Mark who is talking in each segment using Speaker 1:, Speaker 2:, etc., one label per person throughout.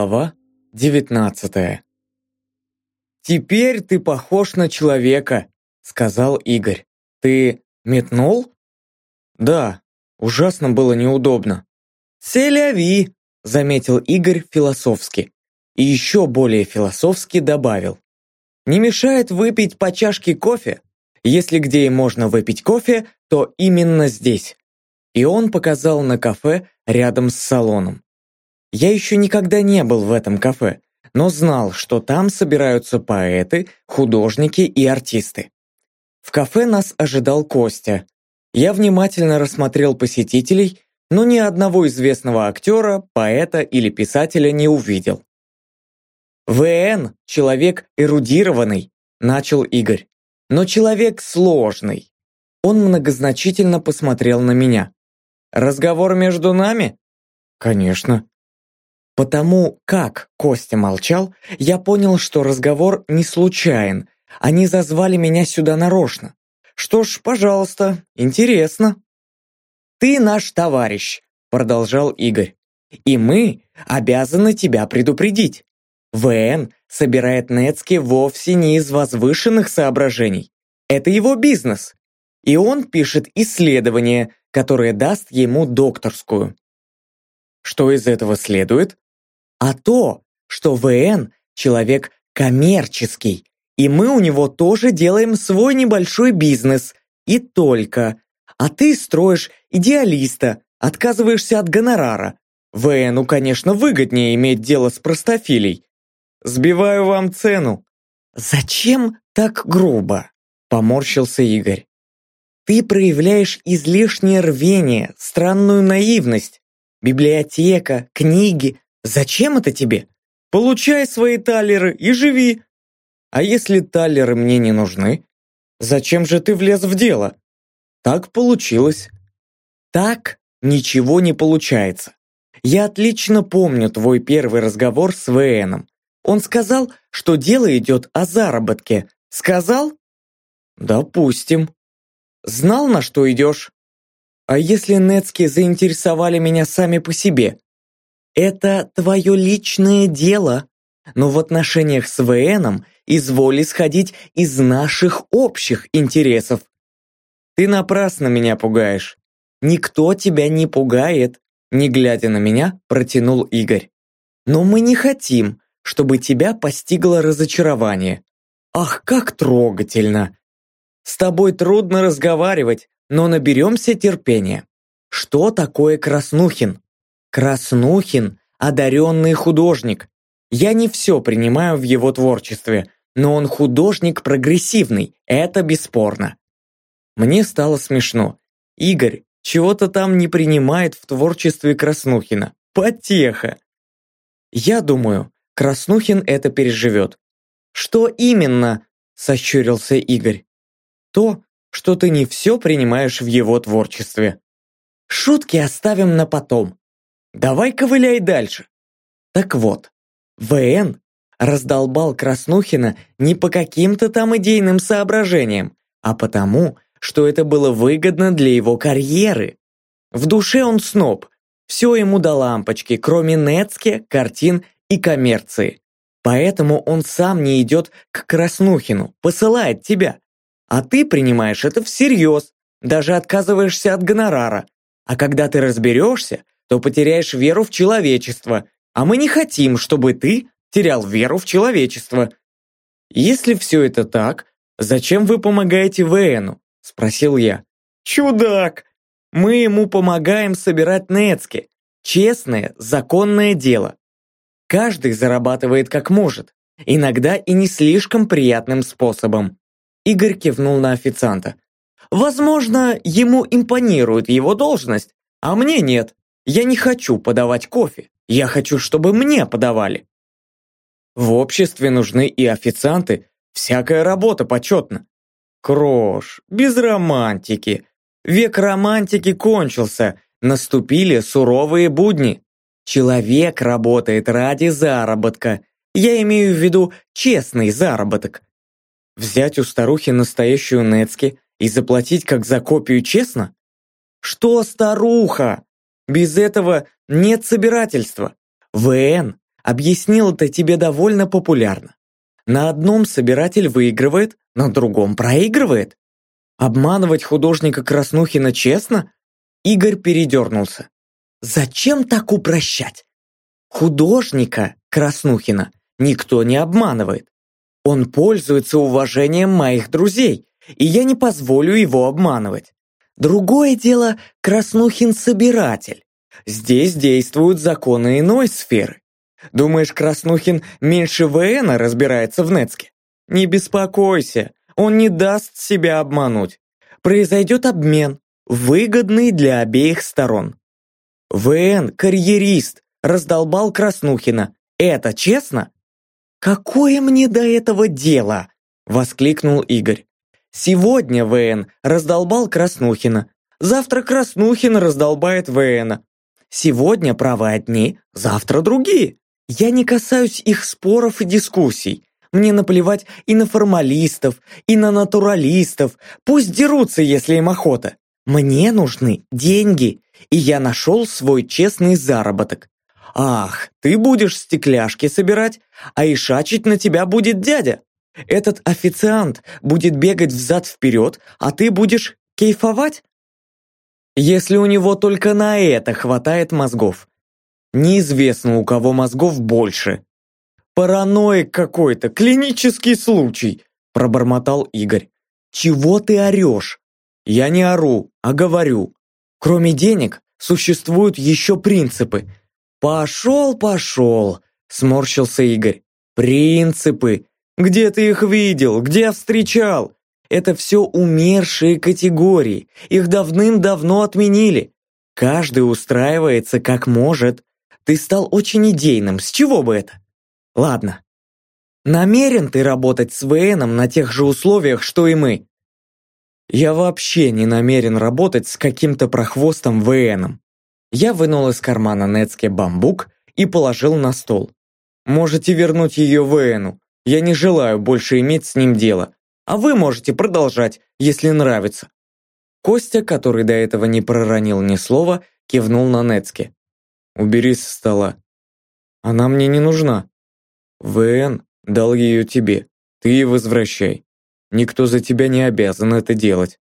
Speaker 1: Глава 19 «Теперь ты похож на человека», — сказал Игорь. «Ты метнул?» «Да, ужасно было неудобно». «Селяви», — заметил Игорь философски. И еще более философски добавил. «Не мешает выпить по чашке кофе. Если где и можно выпить кофе, то именно здесь». И он показал на кафе рядом с салоном. Я еще никогда не был в этом кафе, но знал, что там собираются поэты, художники и артисты. В кафе нас ожидал Костя. Я внимательно рассмотрел посетителей, но ни одного известного актера, поэта или писателя не увидел. «ВН – человек эрудированный», – начал Игорь. «Но человек сложный». Он многозначительно посмотрел на меня. «Разговор между нами?» «Конечно», Потому как Костя молчал, я понял, что разговор не случайен. Они зазвали меня сюда нарочно. Что ж, пожалуйста, интересно. «Ты наш товарищ», — продолжал Игорь. «И мы обязаны тебя предупредить. ВН собирает Нецки вовсе не из возвышенных соображений. Это его бизнес. И он пишет исследование, которое даст ему докторскую. Что из этого следует? А то, что ВН – человек коммерческий, и мы у него тоже делаем свой небольшой бизнес, и только. А ты строишь идеалиста, отказываешься от гонорара. ВНу, конечно, выгоднее иметь дело с простофилей. Сбиваю вам цену. Зачем так грубо? Поморщился Игорь. Ты проявляешь излишнее рвение, странную наивность. Библиотека, книги, Зачем это тебе? Получай свои талеры и живи. А если талеры мне не нужны? Зачем же ты влез в дело? Так получилось. Так ничего не получается. Я отлично помню твой первый разговор с ВНом. Он сказал, что дело идет о заработке. Сказал? Допустим. Знал, на что идешь? А если Нецки заинтересовали меня сами по себе? Это твое личное дело. Но в отношениях с ВНом изволь исходить из наших общих интересов. Ты напрасно меня пугаешь. Никто тебя не пугает, не глядя на меня, протянул Игорь. Но мы не хотим, чтобы тебя постигло разочарование. Ах, как трогательно! С тобой трудно разговаривать, но наберемся терпения. Что такое Краснухин? Краснухин – одаренный художник. Я не все принимаю в его творчестве, но он художник прогрессивный, это бесспорно. Мне стало смешно. Игорь чего-то там не принимает в творчестве Краснухина. Потеха. Я думаю, Краснухин это переживет. Что именно? Сощурился Игорь. То, что ты не все принимаешь в его творчестве. Шутки оставим на потом. Давай ковыляй дальше. Так вот, ВН раздолбал Краснухина не по каким-то там идейным соображениям, а потому, что это было выгодно для его карьеры. В душе он сноб, все ему до лампочки, кроме Нецке, картин и коммерции. Поэтому он сам не идет к Краснухину, посылает тебя. А ты принимаешь это всерьез, даже отказываешься от гонорара. А когда ты разберешься, то потеряешь веру в человечество, а мы не хотим, чтобы ты терял веру в человечество. Если все это так, зачем вы помогаете ВНу? Спросил я. Чудак! Мы ему помогаем собирать нецки. Честное, законное дело. Каждый зарабатывает как может, иногда и не слишком приятным способом. Игорь кивнул на официанта. Возможно, ему импонирует его должность, а мне нет. Я не хочу подавать кофе. Я хочу, чтобы мне подавали. В обществе нужны и официанты. Всякая работа почетна. Крош, без романтики. Век романтики кончился. Наступили суровые будни. Человек работает ради заработка. Я имею в виду честный заработок. Взять у старухи настоящую Нецки и заплатить как за копию честно? Что старуха? Без этого нет собирательства. ВН Объяснил это тебе довольно популярно. На одном собиратель выигрывает, на другом проигрывает. Обманывать художника Краснухина честно? Игорь передернулся. Зачем так упрощать? Художника Краснухина никто не обманывает. Он пользуется уважением моих друзей, и я не позволю его обманывать. Другое дело Краснухин собиратель. Здесь действуют законы иной сферы. Думаешь, Краснухин меньше ВНа разбирается в Нецке? Не беспокойся, он не даст себя обмануть. Произойдет обмен, выгодный для обеих сторон. ВН – карьерист, раздолбал Краснухина. Это честно? «Какое мне до этого дело?» – воскликнул Игорь. «Сегодня ВН раздолбал Краснухина, завтра Краснухин раздолбает ВНа. Сегодня правы одни, завтра другие. Я не касаюсь их споров и дискуссий. Мне наплевать и на формалистов, и на натуралистов. Пусть дерутся, если им охота. Мне нужны деньги, и я нашел свой честный заработок. Ах, ты будешь стекляшки собирать, а ишачить на тебя будет дядя. Этот официант будет бегать взад-вперед, а ты будешь кейфовать? Если у него только на это хватает мозгов. Неизвестно, у кого мозгов больше. Параноик какой-то, клинический случай, пробормотал Игорь. Чего ты орешь? Я не ору, а говорю. Кроме денег, существуют еще принципы. Пошел, пошел, сморщился Игорь. Принципы. Где ты их видел? Где встречал? Это все умершие категории. Их давным-давно отменили. Каждый устраивается как может. Ты стал очень идейным, с чего бы это? Ладно. Намерен ты работать с ВНом на тех же условиях, что и мы? Я вообще не намерен работать с каким-то прохвостом ВНом. Я вынул из кармана Нецке бамбук и положил на стол. Можете вернуть ее ВНу. Я не желаю больше иметь с ним дело. А вы можете продолжать, если нравится. Костя, который до этого не проронил ни слова, кивнул на Нецке. Убери со стола. Она мне не нужна. ВН дал ее тебе. Ты и возвращай. Никто за тебя не обязан это делать.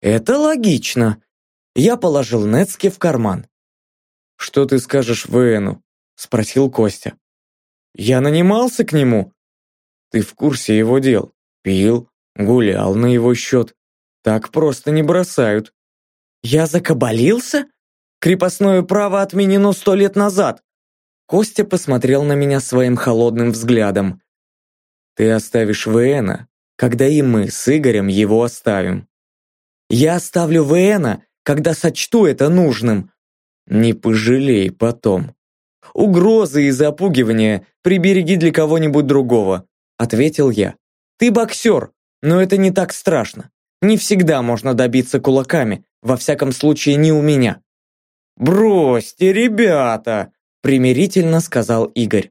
Speaker 1: Это логично. Я положил Нецке в карман. Что ты скажешь ВНу? Спросил Костя. Я нанимался к нему. Ты в курсе его дел. Пил, гулял на его счет. Так просто не бросают. Я закабалился? Крепостное право отменено сто лет назад. Костя посмотрел на меня своим холодным взглядом. Ты оставишь Вэна, когда и мы с Игорем его оставим. Я оставлю Вэна, когда сочту это нужным. Не пожалей потом. Угрозы и запугивания прибереги для кого-нибудь другого, ответил я. Ты боксер, но это не так страшно. Не всегда можно добиться кулаками, во всяком случае не у меня. «Бросьте, ребята!» – примирительно сказал Игорь.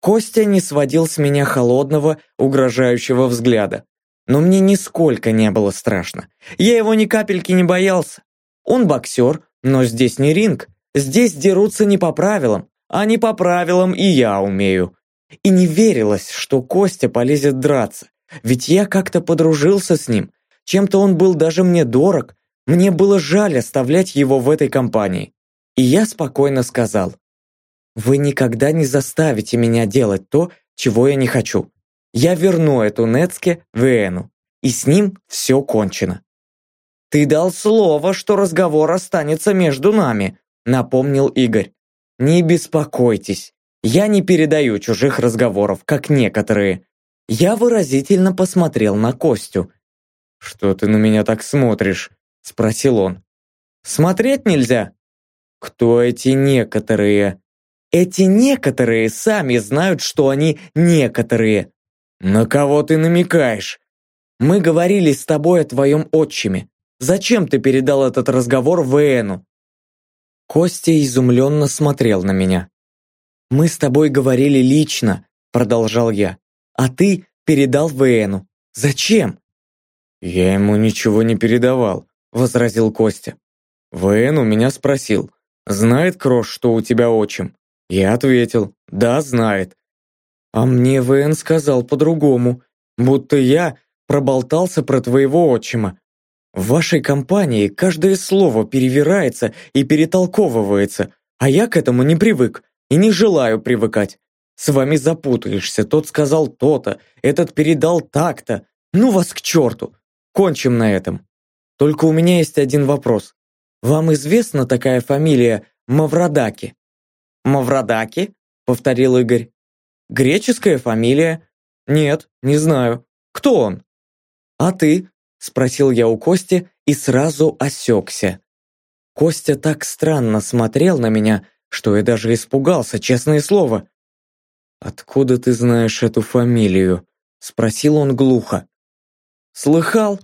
Speaker 1: Костя не сводил с меня холодного, угрожающего взгляда. Но мне нисколько не было страшно. Я его ни капельки не боялся. Он боксер, но здесь не ринг. Здесь дерутся не по правилам, а не по правилам и я умею. И не верилось, что Костя полезет драться. Ведь я как-то подружился с ним. Чем-то он был даже мне дорог, мне было жаль оставлять его в этой компании. И я спокойно сказал, «Вы никогда не заставите меня делать то, чего я не хочу. Я верну эту Нецке Вену, и с ним все кончено». «Ты дал слово, что разговор останется между нами», напомнил Игорь. «Не беспокойтесь, я не передаю чужих разговоров, как некоторые». Я выразительно посмотрел на Костю. «Что ты на меня так смотришь?» – спросил он. «Смотреть нельзя?» «Кто эти некоторые?» «Эти некоторые сами знают, что они некоторые». «На кого ты намекаешь?» «Мы говорили с тобой о твоем отчиме. Зачем ты передал этот разговор Вэну?» Костя изумленно смотрел на меня. «Мы с тобой говорили лично», – продолжал я. «А ты передал Вэну. Зачем?» «Я ему ничего не передавал возразил Костя. ВН у меня спросил, знает Крош, что у тебя отчим? Я ответил, Да, знает. А мне ВН сказал по-другому, будто я проболтался про твоего отчима. В вашей компании каждое слово перевирается и перетолковывается, а я к этому не привык и не желаю привыкать. С вами запутаешься, тот сказал то-то, этот передал так-то. Ну вас к черту! Кончим на этом. Только у меня есть один вопрос. Вам известна такая фамилия Маврадаки?» «Маврадаки?» — повторил Игорь. «Греческая фамилия?» «Нет, не знаю. Кто он?» «А ты?» — спросил я у Кости и сразу осекся. Костя так странно смотрел на меня, что я даже испугался, честное слово. «Откуда ты знаешь эту фамилию?» — спросил он глухо. «Слыхал?»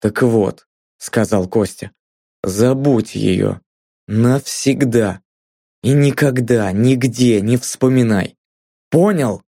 Speaker 1: «Так вот», — сказал Костя, — «забудь ее. Навсегда. И никогда, нигде не вспоминай. Понял?»